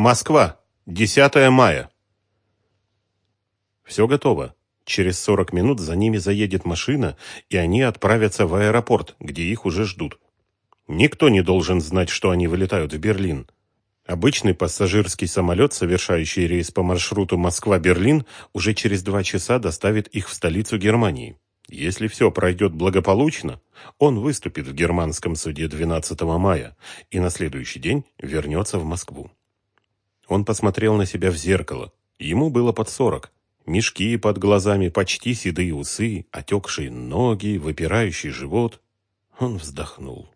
Москва. 10 мая. Все готово. Через 40 минут за ними заедет машина, и они отправятся в аэропорт, где их уже ждут. Никто не должен знать, что они вылетают в Берлин. Обычный пассажирский самолет, совершающий рейс по маршруту Москва-Берлин, уже через два часа доставит их в столицу Германии. Если все пройдет благополучно, он выступит в германском суде 12 мая и на следующий день вернется в Москву. Он посмотрел на себя в зеркало. Ему было под сорок. Мешки под глазами, почти седые усы, отекшие ноги, выпирающий живот. Он вздохнул.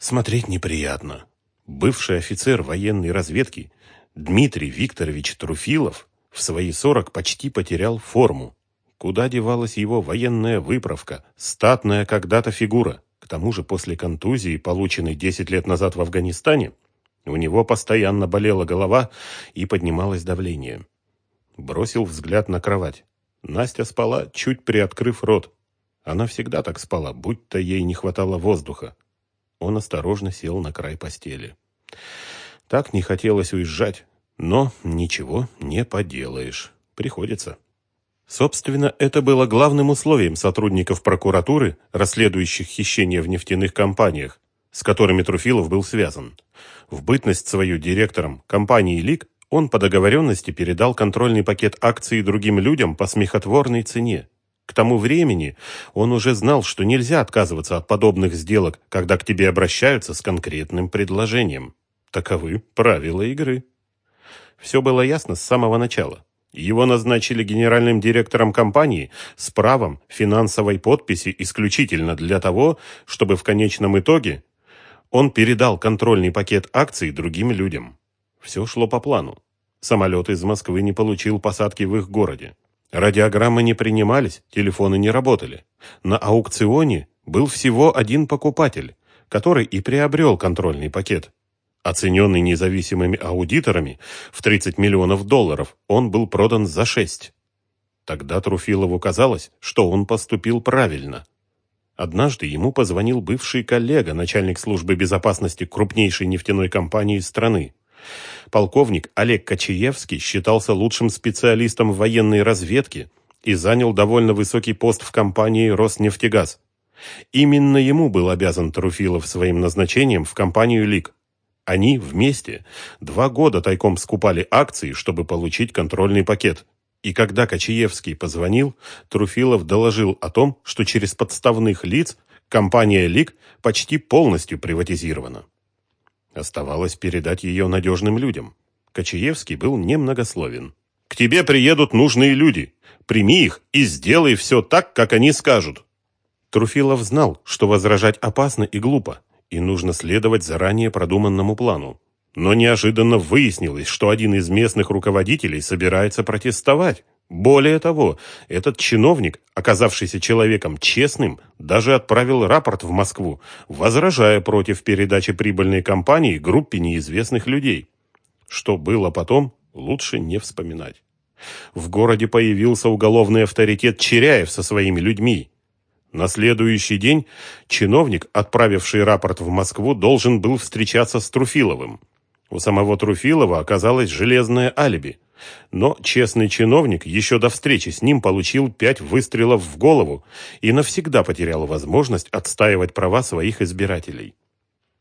Смотреть неприятно. Бывший офицер военной разведки Дмитрий Викторович Труфилов в свои сорок почти потерял форму. Куда девалась его военная выправка, статная когда-то фигура? К тому же после контузии, полученной 10 лет назад в Афганистане, у него постоянно болела голова и поднималось давление. Бросил взгляд на кровать. Настя спала, чуть приоткрыв рот. Она всегда так спала, будто ей не хватало воздуха. Он осторожно сел на край постели. Так не хотелось уезжать, но ничего не поделаешь. Приходится. Собственно, это было главным условием сотрудников прокуратуры, расследующих хищения в нефтяных компаниях, с которыми Труфилов был связан. В бытность свою директором компании «Лик» он по договоренности передал контрольный пакет акций другим людям по смехотворной цене. К тому времени он уже знал, что нельзя отказываться от подобных сделок, когда к тебе обращаются с конкретным предложением. Таковы правила игры. Все было ясно с самого начала. Его назначили генеральным директором компании с правом финансовой подписи исключительно для того, чтобы в конечном итоге он передал контрольный пакет акций другим людям. Все шло по плану. Самолет из Москвы не получил посадки в их городе. Радиограммы не принимались, телефоны не работали. На аукционе был всего один покупатель, который и приобрел контрольный пакет. Оцененный независимыми аудиторами в 30 миллионов долларов, он был продан за 6. Тогда Труфилову казалось, что он поступил правильно. Однажды ему позвонил бывший коллега, начальник службы безопасности крупнейшей нефтяной компании страны. Полковник Олег Кочаевский считался лучшим специалистом военной разведке и занял довольно высокий пост в компании «Роснефтегаз». Именно ему был обязан Труфилов своим назначением в компанию «Лик». Они вместе два года тайком скупали акции, чтобы получить контрольный пакет. И когда Кочаевский позвонил, Труфилов доложил о том, что через подставных лиц компания «Лик» почти полностью приватизирована. Оставалось передать ее надежным людям. Кочаевский был немногословен. «К тебе приедут нужные люди. Прими их и сделай все так, как они скажут». Труфилов знал, что возражать опасно и глупо и нужно следовать заранее продуманному плану. Но неожиданно выяснилось, что один из местных руководителей собирается протестовать. Более того, этот чиновник, оказавшийся человеком честным, даже отправил рапорт в Москву, возражая против передачи прибыльной компании группе неизвестных людей. Что было потом, лучше не вспоминать. В городе появился уголовный авторитет Черяев со своими людьми, на следующий день чиновник, отправивший рапорт в Москву, должен был встречаться с Труфиловым. У самого Труфилова оказалось железное алиби. Но честный чиновник еще до встречи с ним получил пять выстрелов в голову и навсегда потерял возможность отстаивать права своих избирателей.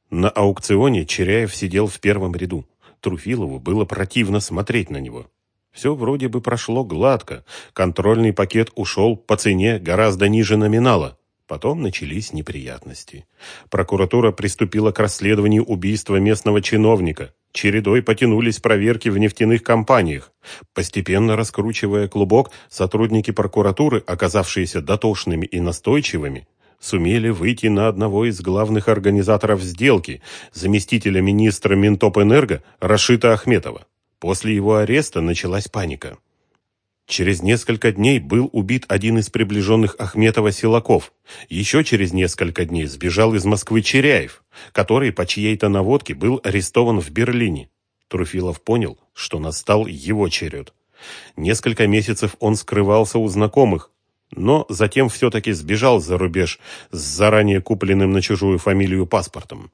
На аукционе Черяев сидел в первом ряду. Труфилову было противно смотреть на него. Все вроде бы прошло гладко. Контрольный пакет ушел по цене гораздо ниже номинала. Потом начались неприятности. Прокуратура приступила к расследованию убийства местного чиновника. Чередой потянулись проверки в нефтяных компаниях. Постепенно раскручивая клубок, сотрудники прокуратуры, оказавшиеся дотошными и настойчивыми, сумели выйти на одного из главных организаторов сделки, заместителя министра Минтопэнерго Рашита Ахметова. После его ареста началась паника. Через несколько дней был убит один из приближенных Ахметова Силаков. Еще через несколько дней сбежал из Москвы Черяев, который по чьей-то наводке был арестован в Берлине. Труфилов понял, что настал его черед. Несколько месяцев он скрывался у знакомых, но затем все-таки сбежал за рубеж с заранее купленным на чужую фамилию паспортом.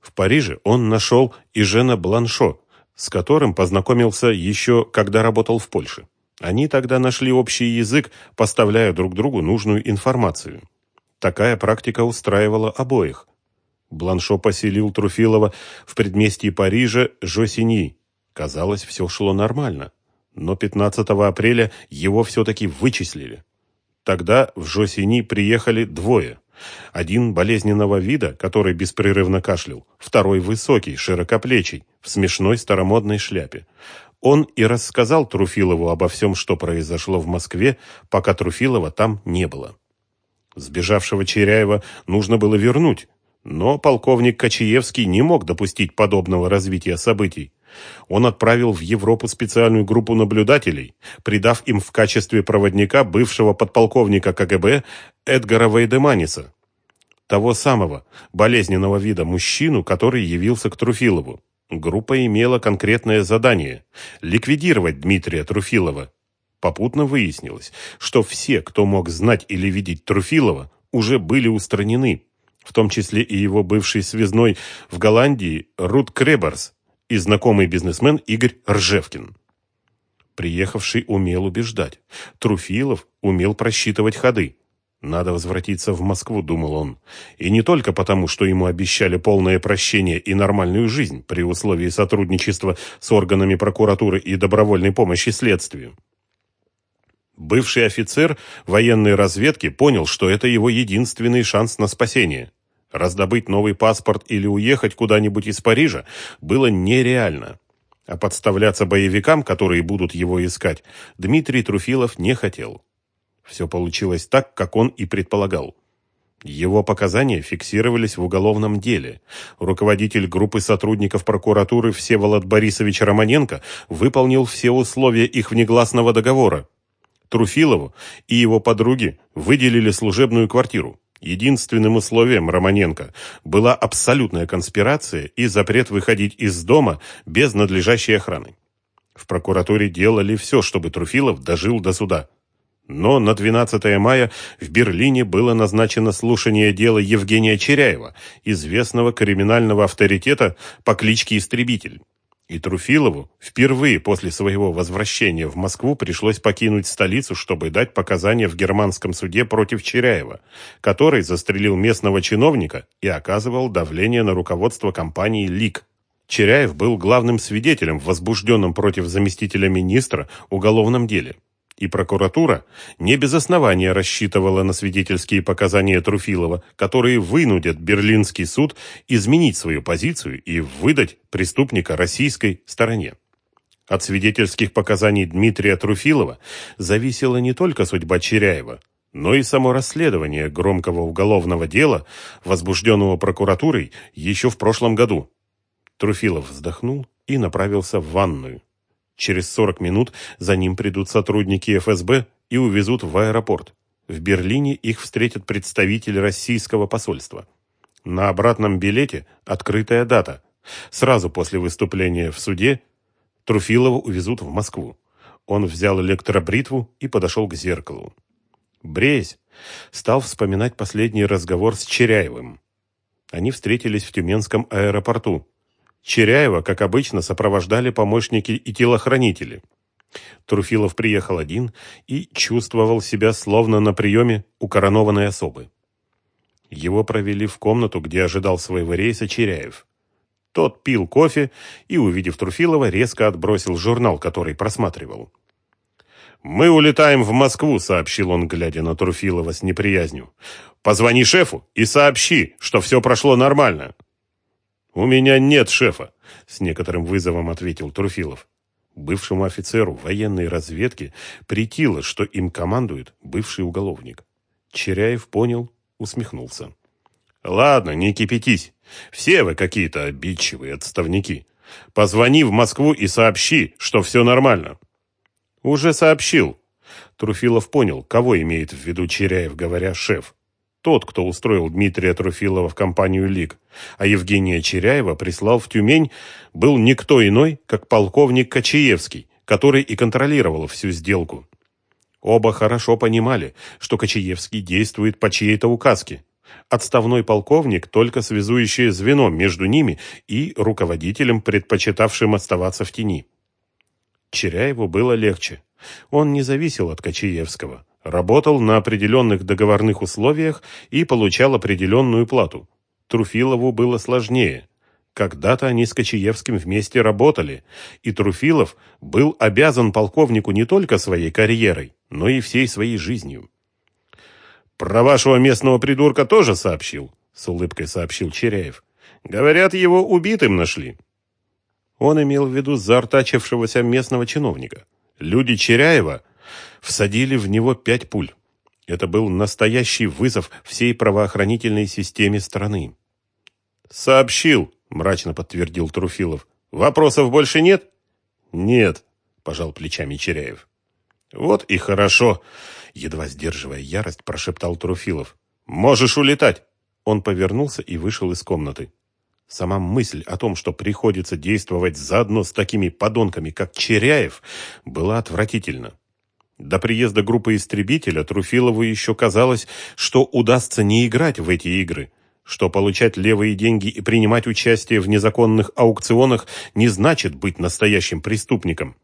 В Париже он нашел и Жена Бланшо, с которым познакомился еще когда работал в Польше. Они тогда нашли общий язык, поставляя друг другу нужную информацию. Такая практика устраивала обоих. Бланшо поселил Труфилова в предместье Парижа Жосини. Казалось, все шло нормально. Но 15 апреля его все-таки вычислили. Тогда в Жосини приехали двое. Один болезненного вида, который беспрерывно кашлял, второй высокий, широкоплечий, в смешной старомодной шляпе. Он и рассказал Труфилову обо всем, что произошло в Москве, пока Труфилова там не было. Сбежавшего Черяева нужно было вернуть, но полковник Кочаевский не мог допустить подобного развития событий. Он отправил в Европу специальную группу наблюдателей, придав им в качестве проводника бывшего подполковника КГБ Эдгара Вейдеманиса, того самого болезненного вида мужчину, который явился к Труфилову. Группа имела конкретное задание – ликвидировать Дмитрия Труфилова. Попутно выяснилось, что все, кто мог знать или видеть Труфилова, уже были устранены, в том числе и его бывший связной в Голландии Рут Креберс и знакомый бизнесмен Игорь Ржевкин. Приехавший умел убеждать. Труфилов умел просчитывать ходы. «Надо возвратиться в Москву», — думал он. И не только потому, что ему обещали полное прощение и нормальную жизнь при условии сотрудничества с органами прокуратуры и добровольной помощи следствию. Бывший офицер военной разведки понял, что это его единственный шанс на спасение. Раздобыть новый паспорт или уехать куда-нибудь из Парижа было нереально. А подставляться боевикам, которые будут его искать, Дмитрий Труфилов не хотел. Все получилось так, как он и предполагал. Его показания фиксировались в уголовном деле. Руководитель группы сотрудников прокуратуры Всеволод Борисович Романенко выполнил все условия их внегласного договора. Труфилову и его подруге выделили служебную квартиру. Единственным условием Романенко была абсолютная конспирация и запрет выходить из дома без надлежащей охраны. В прокуратуре делали все, чтобы Труфилов дожил до суда. Но на 12 мая в Берлине было назначено слушание дела Евгения Черяева, известного криминального авторитета по кличке Истребитель. И Труфилову впервые после своего возвращения в Москву пришлось покинуть столицу, чтобы дать показания в германском суде против Черяева, который застрелил местного чиновника и оказывал давление на руководство компании «Лик». Черяев был главным свидетелем в возбужденном против заместителя министра уголовном деле и прокуратура не без основания рассчитывала на свидетельские показания Труфилова, которые вынудят Берлинский суд изменить свою позицию и выдать преступника российской стороне. От свидетельских показаний Дмитрия Труфилова зависела не только судьба Черяева, но и само расследование громкого уголовного дела, возбужденного прокуратурой еще в прошлом году. Труфилов вздохнул и направился в ванную. Через 40 минут за ним придут сотрудники ФСБ и увезут в аэропорт. В Берлине их встретит представитель российского посольства. На обратном билете открытая дата. Сразу после выступления в суде Труфилова увезут в Москву. Он взял электробритву и подошел к зеркалу. Бресь стал вспоминать последний разговор с Черяевым. Они встретились в Тюменском аэропорту. Черяева, как обычно, сопровождали помощники и телохранители. Труфилов приехал один и чувствовал себя словно на приеме у коронованной особы. Его провели в комнату, где ожидал своего рейса Черяев. Тот пил кофе и, увидев Труфилова, резко отбросил журнал, который просматривал. «Мы улетаем в Москву», — сообщил он, глядя на Труфилова с неприязнью. «Позвони шефу и сообщи, что все прошло нормально». «У меня нет шефа», — с некоторым вызовом ответил Труфилов. Бывшему офицеру военной разведки притило, что им командует бывший уголовник. Черяев понял, усмехнулся. «Ладно, не кипятись. Все вы какие-то обидчивые отставники. Позвони в Москву и сообщи, что все нормально». «Уже сообщил». Труфилов понял, кого имеет в виду Черяев, говоря «шеф». Тот, кто устроил Дмитрия Труфилова в компанию «Лик», а Евгения Черяева прислал в Тюмень, был никто иной, как полковник Кочаевский, который и контролировал всю сделку. Оба хорошо понимали, что Кочаевский действует по чьей-то указке. Отставной полковник – только связующее звено между ними и руководителем, предпочитавшим оставаться в тени. Черяеву было легче. Он не зависел от Кочаевского, работал на определенных договорных условиях и получал определенную плату. Труфилову было сложнее. Когда-то они с Кочаевским вместе работали, и Труфилов был обязан полковнику не только своей карьерой, но и всей своей жизнью. «Про вашего местного придурка тоже сообщил», — с улыбкой сообщил Черяев. «Говорят, его убитым нашли». Он имел в виду заортачившегося местного чиновника. Люди Черяева всадили в него пять пуль. Это был настоящий вызов всей правоохранительной системе страны. «Сообщил», — мрачно подтвердил Труфилов. «Вопросов больше нет?» «Нет», — пожал плечами Черяев. «Вот и хорошо», — едва сдерживая ярость, прошептал Труфилов. «Можешь улетать!» Он повернулся и вышел из комнаты. Сама мысль о том, что приходится действовать заодно с такими подонками, как Черяев, была отвратительна. До приезда группы истребителя Труфилову еще казалось, что удастся не играть в эти игры, что получать левые деньги и принимать участие в незаконных аукционах не значит быть настоящим преступником.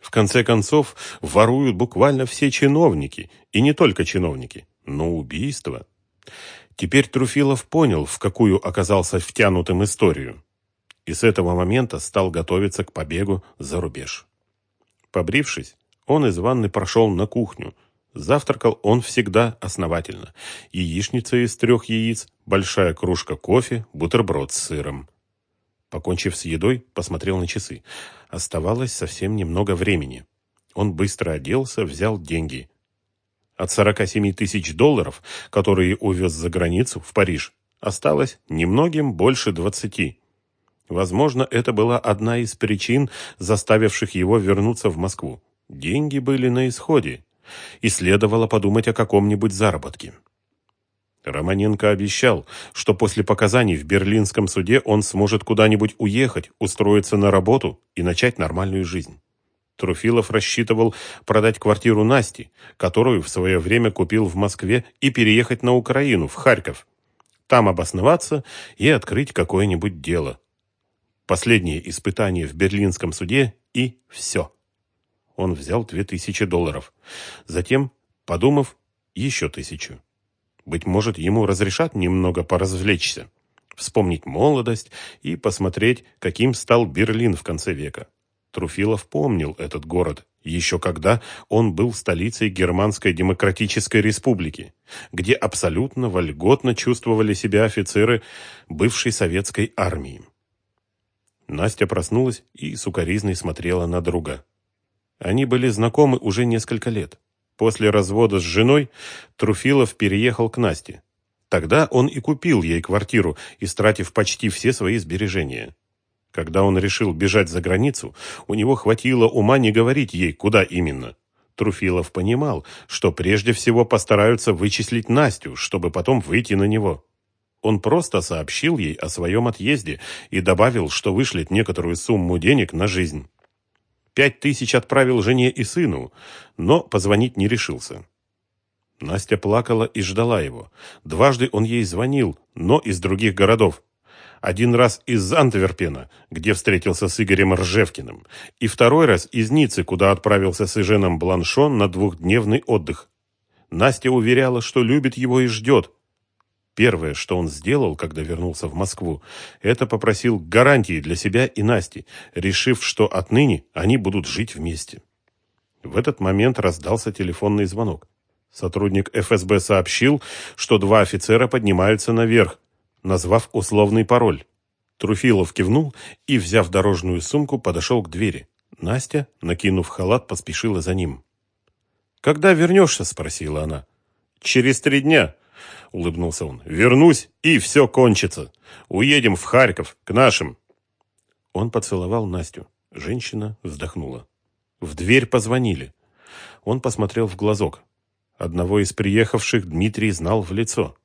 В конце концов, воруют буквально все чиновники, и не только чиновники, но убийства. Теперь Труфилов понял, в какую оказался втянутым историю, и с этого момента стал готовиться к побегу за рубеж. Побрившись, он из ванны прошел на кухню. Завтракал он всегда основательно. Яичница из трех яиц, большая кружка кофе, бутерброд с сыром. Покончив с едой, посмотрел на часы. Оставалось совсем немного времени. Он быстро оделся, взял деньги. От 47 тысяч долларов, которые увез за границу, в Париж, осталось немногим больше 20. Возможно, это была одна из причин, заставивших его вернуться в Москву. Деньги были на исходе, и следовало подумать о каком-нибудь заработке. Романенко обещал, что после показаний в берлинском суде он сможет куда-нибудь уехать, устроиться на работу и начать нормальную жизнь. Труфилов рассчитывал продать квартиру Насти, которую в свое время купил в Москве, и переехать на Украину, в Харьков. Там обосноваться и открыть какое-нибудь дело. Последнее испытание в берлинском суде и все. Он взял две тысячи долларов. Затем, подумав, еще тысячу. Быть может, ему разрешат немного поразвлечься, вспомнить молодость и посмотреть, каким стал Берлин в конце века. Труфилов помнил этот город, еще когда он был столицей Германской Демократической Республики, где абсолютно вольготно чувствовали себя офицеры бывшей советской армии. Настя проснулась и сукоризной смотрела на друга. Они были знакомы уже несколько лет. После развода с женой Труфилов переехал к Насте. Тогда он и купил ей квартиру, истратив почти все свои сбережения. Когда он решил бежать за границу, у него хватило ума не говорить ей, куда именно. Труфилов понимал, что прежде всего постараются вычислить Настю, чтобы потом выйти на него. Он просто сообщил ей о своем отъезде и добавил, что вышлет некоторую сумму денег на жизнь. Пять тысяч отправил жене и сыну, но позвонить не решился. Настя плакала и ждала его. Дважды он ей звонил, но из других городов. Один раз из Антверпена, где встретился с Игорем Ржевкиным, и второй раз из Ниццы, куда отправился с Иженом Бланшон на двухдневный отдых. Настя уверяла, что любит его и ждет, Первое, что он сделал, когда вернулся в Москву, это попросил гарантии для себя и Насти, решив, что отныне они будут жить вместе. В этот момент раздался телефонный звонок. Сотрудник ФСБ сообщил, что два офицера поднимаются наверх, назвав условный пароль. Труфилов кивнул и, взяв дорожную сумку, подошел к двери. Настя, накинув халат, поспешила за ним. «Когда вернешься?» – спросила она. «Через три дня», — улыбнулся он. «Вернусь, и все кончится. Уедем в Харьков, к нашим». Он поцеловал Настю. Женщина вздохнула. В дверь позвонили. Он посмотрел в глазок. Одного из приехавших Дмитрий знал в лицо.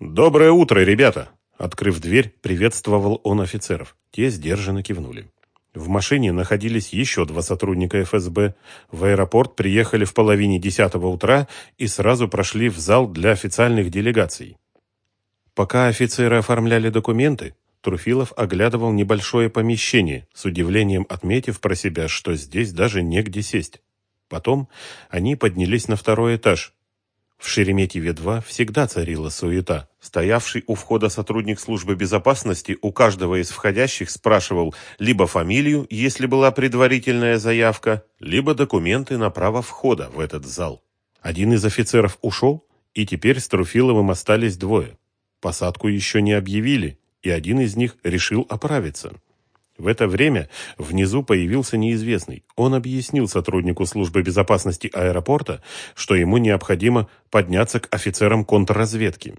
«Доброе утро, ребята!» Открыв дверь, приветствовал он офицеров. Те сдержанно кивнули. В машине находились еще два сотрудника ФСБ. В аэропорт приехали в половине десятого утра и сразу прошли в зал для официальных делегаций. Пока офицеры оформляли документы, Труфилов оглядывал небольшое помещение, с удивлением отметив про себя, что здесь даже негде сесть. Потом они поднялись на второй этаж. В Шереметьеве-2 всегда царила суета. Стоявший у входа сотрудник службы безопасности у каждого из входящих спрашивал либо фамилию, если была предварительная заявка, либо документы на право входа в этот зал. Один из офицеров ушел, и теперь с Труфиловым остались двое. Посадку еще не объявили, и один из них решил оправиться. В это время внизу появился неизвестный. Он объяснил сотруднику службы безопасности аэропорта, что ему необходимо подняться к офицерам контрразведки.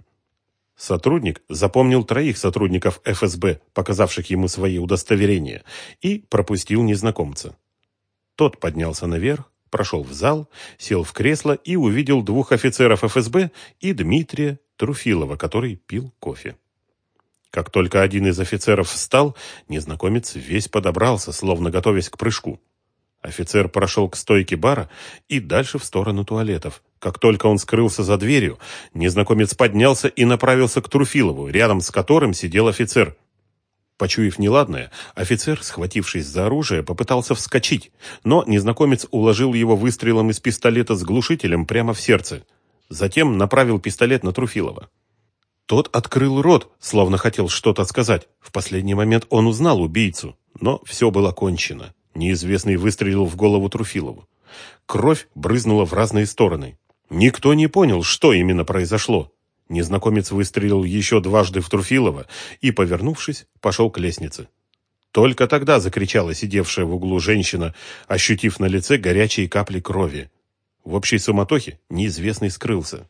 Сотрудник запомнил троих сотрудников ФСБ, показавших ему свои удостоверения, и пропустил незнакомца. Тот поднялся наверх, прошел в зал, сел в кресло и увидел двух офицеров ФСБ и Дмитрия Труфилова, который пил кофе. Как только один из офицеров встал, незнакомец весь подобрался, словно готовясь к прыжку. Офицер прошел к стойке бара и дальше в сторону туалетов. Как только он скрылся за дверью, незнакомец поднялся и направился к Труфилову, рядом с которым сидел офицер. Почуяв неладное, офицер, схватившись за оружие, попытался вскочить, но незнакомец уложил его выстрелом из пистолета с глушителем прямо в сердце. Затем направил пистолет на Труфилова. Тот открыл рот, словно хотел что-то сказать. В последний момент он узнал убийцу, но все было кончено. Неизвестный выстрелил в голову Труфилову. Кровь брызнула в разные стороны. Никто не понял, что именно произошло. Незнакомец выстрелил еще дважды в Труфилова и, повернувшись, пошел к лестнице. Только тогда закричала сидевшая в углу женщина, ощутив на лице горячие капли крови. В общей суматохе неизвестный скрылся.